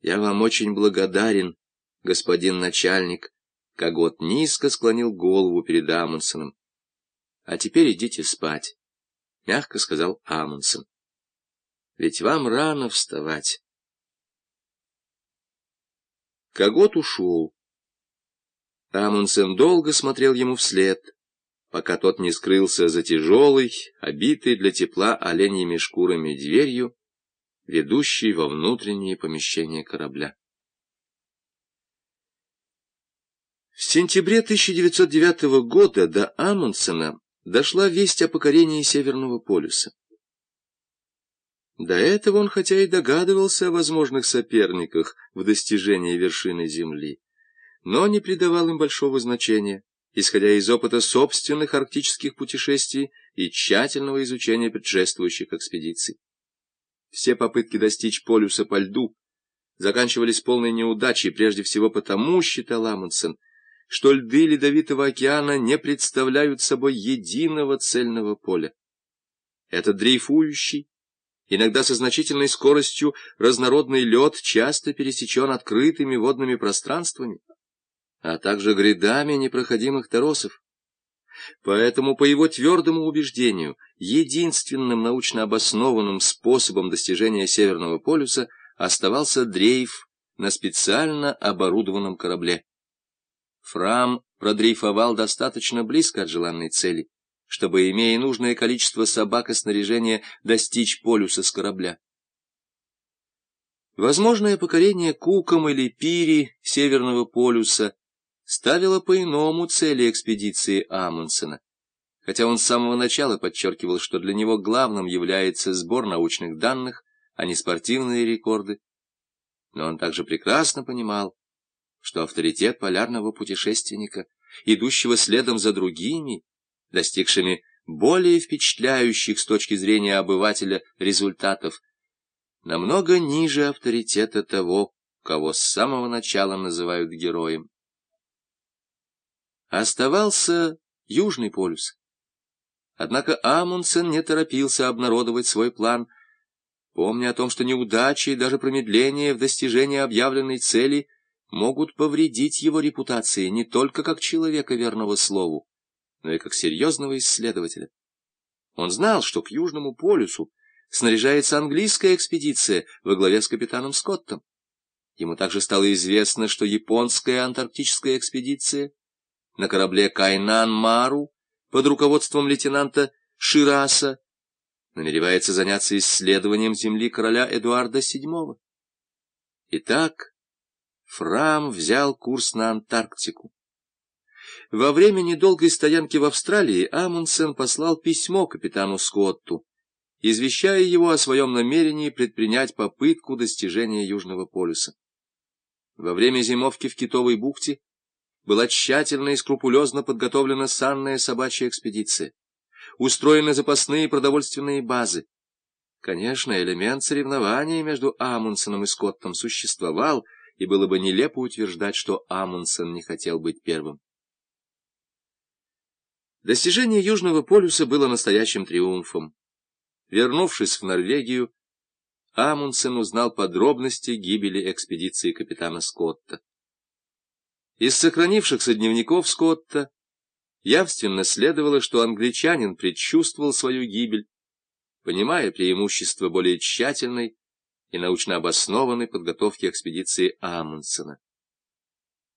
Я вам очень благодарен, господин начальник. Когот низко склонил голову перед Амундсеном. А теперь идите спать, — мягко сказал Амундсен. Ведь вам рано вставать. Когот ушел. Амундсен долго смотрел ему вслед, пока тот не скрылся за тяжелой, обитой для тепла оленьими шкурами дверью, ведущей во внутренние помещения корабля. В сентябре 1909 года до Амундсена дошла весть о покорении Северного полюса. До этого он хотя и догадывался о возможных соперниках в достижении вершины Земли, но не придавал им большого значения, исходя из опыта собственных арктических путешествий и тщательного изучения предшествующих экспедиций. Все попытки достичь полюса по льду заканчивались полной неудачей, прежде всего потому, считал Амундсен, что льды Ледовитого океана не представляют собой единого цельного поля. Это дрейфующий, иногда со значительной скоростью разнородный лед часто пересечен открытыми водными пространствами, а также грядами непроходимых торосов. Поэтому, по его твердому убеждению, единственным научно обоснованным способом достижения Северного полюса оставался дрейф на специально оборудованном корабле. Фрам продрейфовал достаточно близко от желанной цели, чтобы, имея нужное количество собак и снаряжения, достичь полюса с корабля. Возможное покорение Куком или Пири Северного полюса ставило по-иному цели экспедиции Амундсена, хотя он с самого начала подчеркивал, что для него главным является сбор научных данных, а не спортивные рекорды. Но он также прекрасно понимал, что авторитет полярного путешественника, идущего следом за другими, достигшими более впечатляющих с точки зрения обывателя результатов, намного ниже авторитета того, кого с самого начала называют героем. Оставался Южный полюс. Однако Амундсен не торопился обнародовать свой план, помня о том, что неудачи и даже промедление в достижении объявленной цели — могут повредить его репутации не только как человека верного слову, но и как серьезного исследователя. Он знал, что к Южному полюсу снаряжается английская экспедиция во главе с капитаном Скоттом. Ему также стало известно, что японская антарктическая экспедиция на корабле Кайнан-Мару под руководством лейтенанта Шираса намеревается заняться исследованием земли короля Эдуарда VII. Итак, Фрам взял курс на Антарктику. Во время недолгой стоянки в Австралии Амундсен послал письмо капитану Скотту, извещая его о своем намерении предпринять попытку достижения Южного полюса. Во время зимовки в Китовой бухте была тщательно и скрупулезно подготовлена санная собачья экспедиция, устроены запасные продовольственные базы. Конечно, элемент соревнования между Амундсеном и Скоттом существовал, и было бы нелепо утверждать, что Амундсен не хотел быть первым. Достижение Южного полюса было настоящим триумфом. Вернувшись в Норвегию, Амундсен узнал подробности гибели экспедиции капитана Скотта. Из сохранившихся дневников Скотта явственно следовало, что англичанин предчувствовал свою гибель, понимая преимущество более тщательной и научно обоснованной подготовки экспедиции Амундсена.